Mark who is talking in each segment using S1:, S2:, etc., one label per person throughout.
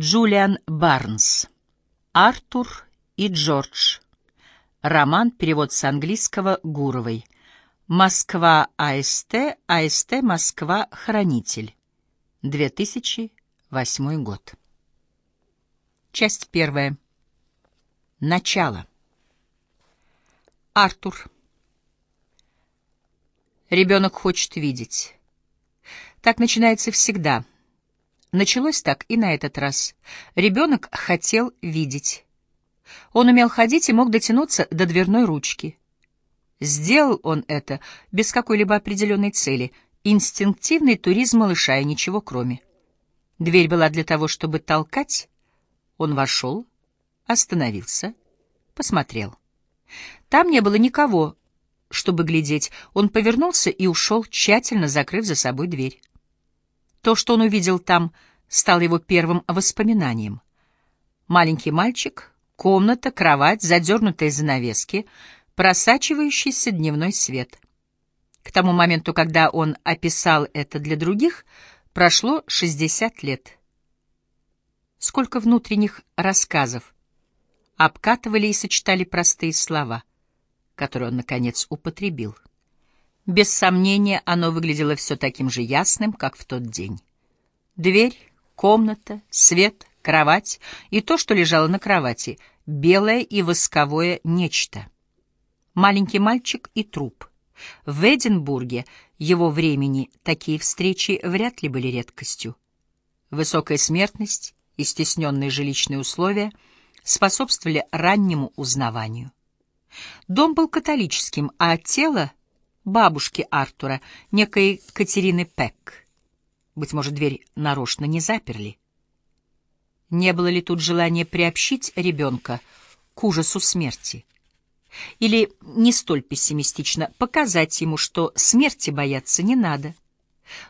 S1: Джулиан Барнс. Артур и Джордж. Роман, перевод с английского Гуровой. Москва, АСТ, АСТ, Москва, Хранитель. 2008 год. Часть первая. Начало. Артур. Ребенок хочет видеть. Так начинается всегда — Началось так и на этот раз. Ребенок хотел видеть. Он умел ходить и мог дотянуться до дверной ручки. Сделал он это без какой-либо определенной цели. Инстинктивный туризм малыша и ничего кроме. Дверь была для того, чтобы толкать. Он вошел, остановился, посмотрел. Там не было никого, чтобы глядеть. Он повернулся и ушел, тщательно закрыв за собой дверь. То, что он увидел там, стало его первым воспоминанием. Маленький мальчик, комната, кровать, задернутые занавески, просачивающийся дневной свет. К тому моменту, когда он описал это для других, прошло 60 лет. Сколько внутренних рассказов обкатывали и сочетали простые слова, которые он, наконец, употребил. Без сомнения, оно выглядело все таким же ясным, как в тот день. Дверь, комната, свет, кровать и то, что лежало на кровати, белое и восковое нечто. Маленький мальчик и труп. В Эдинбурге его времени такие встречи вряд ли были редкостью. Высокая смертность и стесненные жилищные условия способствовали раннему узнаванию. Дом был католическим, а тело бабушки Артура, некой Катерины Пек. Быть может, дверь нарочно не заперли. Не было ли тут желания приобщить ребенка к ужасу смерти? Или, не столь пессимистично, показать ему, что смерти бояться не надо?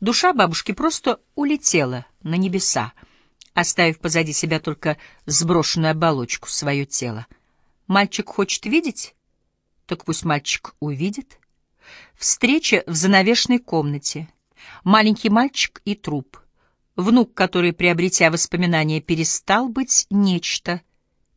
S1: Душа бабушки просто улетела на небеса, оставив позади себя только сброшенную оболочку, свое тело. Мальчик хочет видеть? Так пусть мальчик увидит. Встреча в занавешенной комнате. Маленький мальчик и труп. Внук, который, приобретя воспоминания, перестал быть нечто.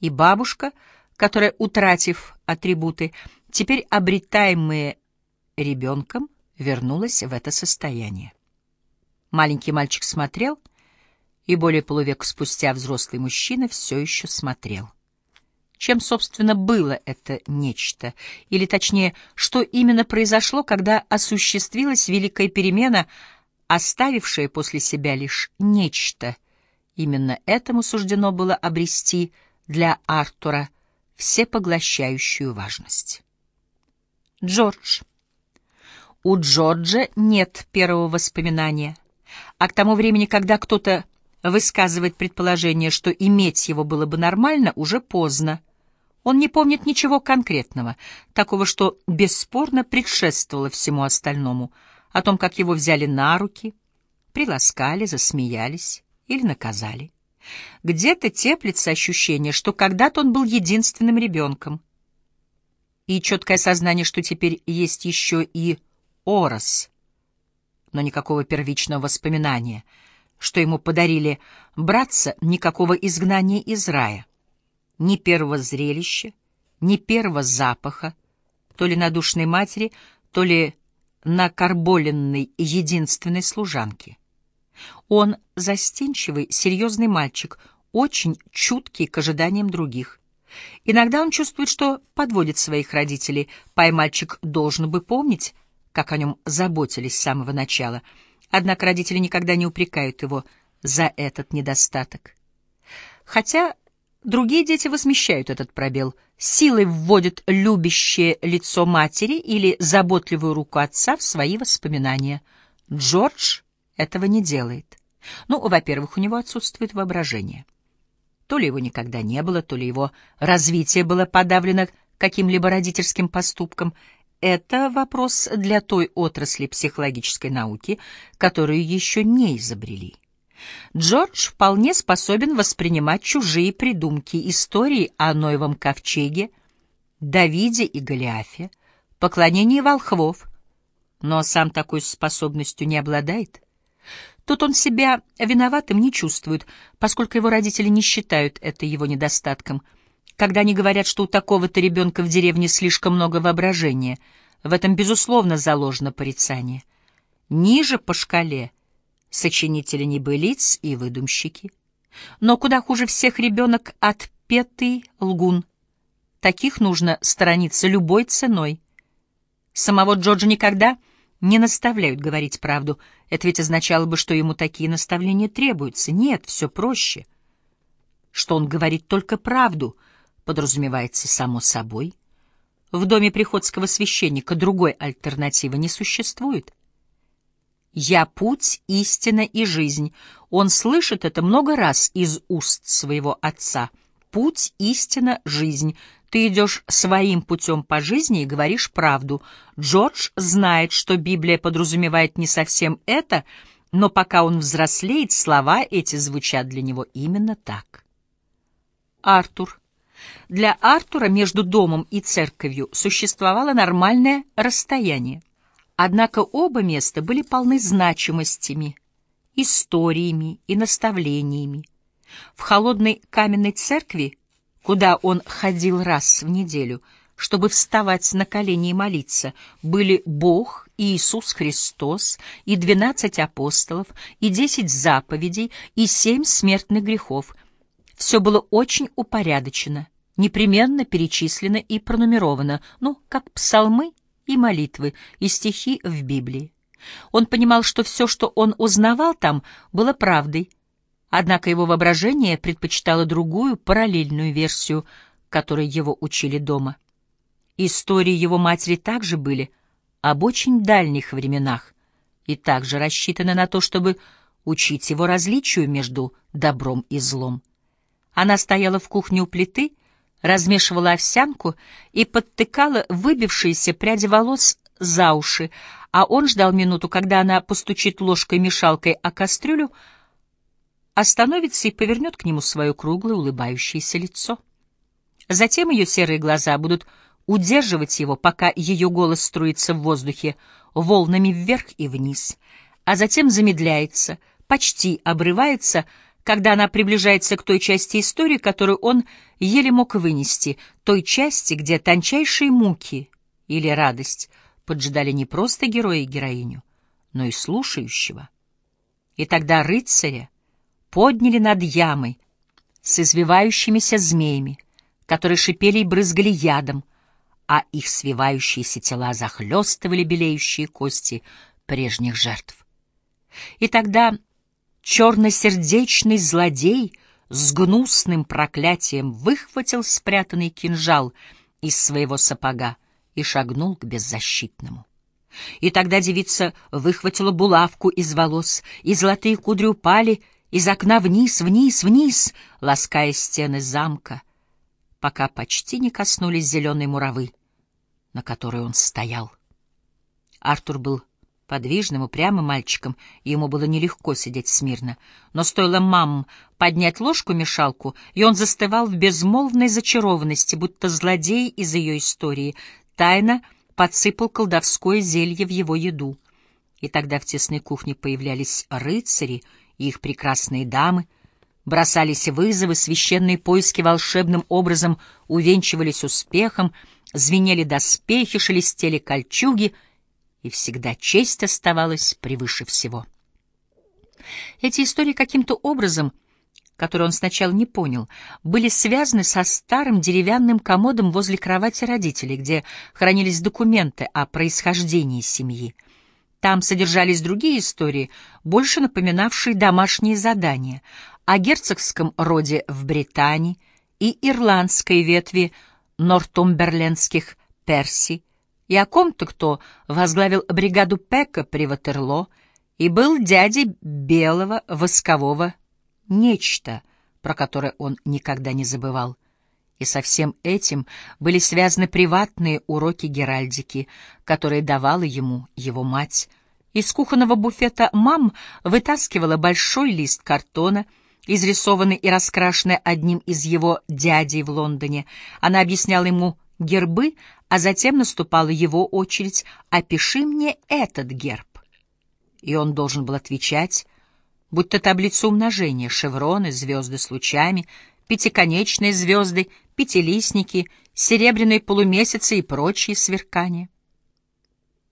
S1: И бабушка, которая, утратив атрибуты, теперь обретаемые ребенком, вернулась в это состояние. Маленький мальчик смотрел, и более полувека спустя взрослый мужчина все еще смотрел. Чем, собственно, было это нечто? Или, точнее, что именно произошло, когда осуществилась великая перемена, оставившая после себя лишь нечто? Именно этому суждено было обрести для Артура всепоглощающую важность. Джордж. У Джорджа нет первого воспоминания, а к тому времени, когда кто-то высказывает предположение, что иметь его было бы нормально, уже поздно. Он не помнит ничего конкретного, такого, что бесспорно предшествовало всему остальному, о том, как его взяли на руки, приласкали, засмеялись или наказали. Где-то теплится ощущение, что когда-то он был единственным ребенком. И четкое сознание, что теперь есть еще и Орос, но никакого первичного воспоминания — что ему подарили братца, никакого изгнания из рая. Ни первого зрелища, ни первого запаха, то ли на душной матери, то ли на карболенной единственной служанке. Он застенчивый, серьезный мальчик, очень чуткий к ожиданиям других. Иногда он чувствует, что подводит своих родителей, пай мальчик должен бы помнить, как о нем заботились с самого начала — Однако родители никогда не упрекают его за этот недостаток. Хотя другие дети возмещают этот пробел, силой вводят любящее лицо матери или заботливую руку отца в свои воспоминания. Джордж этого не делает. Ну, во-первых, у него отсутствует воображение. То ли его никогда не было, то ли его развитие было подавлено каким-либо родительским поступком, это вопрос для той отрасли психологической науки, которую еще не изобрели. Джордж вполне способен воспринимать чужие придумки, истории о Ноевом ковчеге, Давиде и Голиафе, поклонении волхвов, но сам такой способностью не обладает. Тут он себя виноватым не чувствует, поскольку его родители не считают это его недостатком. Когда они говорят, что у такого-то ребенка в деревне слишком много воображения, в этом, безусловно, заложено порицание. Ниже по шкале — сочинители небылиц и выдумщики. Но куда хуже всех ребенок отпетый лгун. Таких нужно сторониться любой ценой. Самого Джорджа никогда не наставляют говорить правду. Это ведь означало бы, что ему такие наставления требуются. Нет, все проще. Что он говорит только правду, подразумевается само собой. В доме приходского священника другой альтернативы не существует. «Я путь, истина и жизнь». Он слышит это много раз из уст своего отца. «Путь, истина, жизнь». Ты идешь своим путем по жизни и говоришь правду. Джордж знает, что Библия подразумевает не совсем это, но пока он взрослеет, слова эти звучат для него именно так. Артур. Для Артура между домом и церковью существовало нормальное расстояние. Однако оба места были полны значимостями, историями и наставлениями. В холодной каменной церкви куда он ходил раз в неделю, чтобы вставать на колени и молиться, были Бог и Иисус Христос, и двенадцать апостолов, и десять заповедей, и семь смертных грехов. Все было очень упорядочено, непременно перечислено и пронумеровано, ну, как псалмы и молитвы, и стихи в Библии. Он понимал, что все, что он узнавал там, было правдой, Однако его воображение предпочитало другую, параллельную версию, которой его учили дома. Истории его матери также были об очень дальних временах и также рассчитаны на то, чтобы учить его различию между добром и злом. Она стояла в кухне у плиты, размешивала овсянку и подтыкала выбившиеся пряди волос за уши, а он ждал минуту, когда она постучит ложкой-мешалкой о кастрюлю, остановится и повернет к нему свое круглое улыбающееся лицо. Затем ее серые глаза будут удерживать его, пока ее голос струится в воздухе волнами вверх и вниз, а затем замедляется, почти обрывается, когда она приближается к той части истории, которую он еле мог вынести, той части, где тончайшие муки или радость поджидали не просто героя и героиню, но и слушающего. И тогда рыцаря, подняли над ямой с извивающимися змеями, которые шипели и брызгали ядом, а их свивающиеся тела захлестывали белеющие кости прежних жертв. И тогда черносердечный злодей с гнусным проклятием выхватил спрятанный кинжал из своего сапога и шагнул к беззащитному. И тогда девица выхватила булавку из волос, и золотые кудри упали из окна вниз, вниз, вниз, лаская стены замка, пока почти не коснулись зеленой муравы, на которой он стоял. Артур был подвижным, упрямым мальчиком, и ему было нелегко сидеть смирно. Но стоило мам поднять ложку-мешалку, и он застывал в безмолвной зачарованности, будто злодей из ее истории, тайно подсыпал колдовское зелье в его еду. И тогда в тесной кухне появлялись рыцари — и их прекрасные дамы, бросались вызовы, священные поиски волшебным образом увенчивались успехом, звенели доспехи, шелестели кольчуги, и всегда честь оставалась превыше всего. Эти истории каким-то образом, который он сначала не понял, были связаны со старым деревянным комодом возле кровати родителей, где хранились документы о происхождении семьи. Там содержались другие истории, больше напоминавшие домашние задания, о герцогском роде в Британии и ирландской ветви нортумберлендских Перси, и о ком-то, кто возглавил бригаду Пека при Ватерло и был дядей белого воскового нечто, про которое он никогда не забывал. И со всем этим были связаны приватные уроки Геральдики, которые давала ему его мать. Из кухонного буфета мам вытаскивала большой лист картона, изрисованный и раскрашенный одним из его дядей в Лондоне. Она объясняла ему гербы, а затем наступала его очередь «Опиши мне этот герб». И он должен был отвечать, будь то таблица умножения, шевроны, звезды с лучами, пятиконечные звезды, пятилистники, серебряные полумесяцы и прочие сверкания.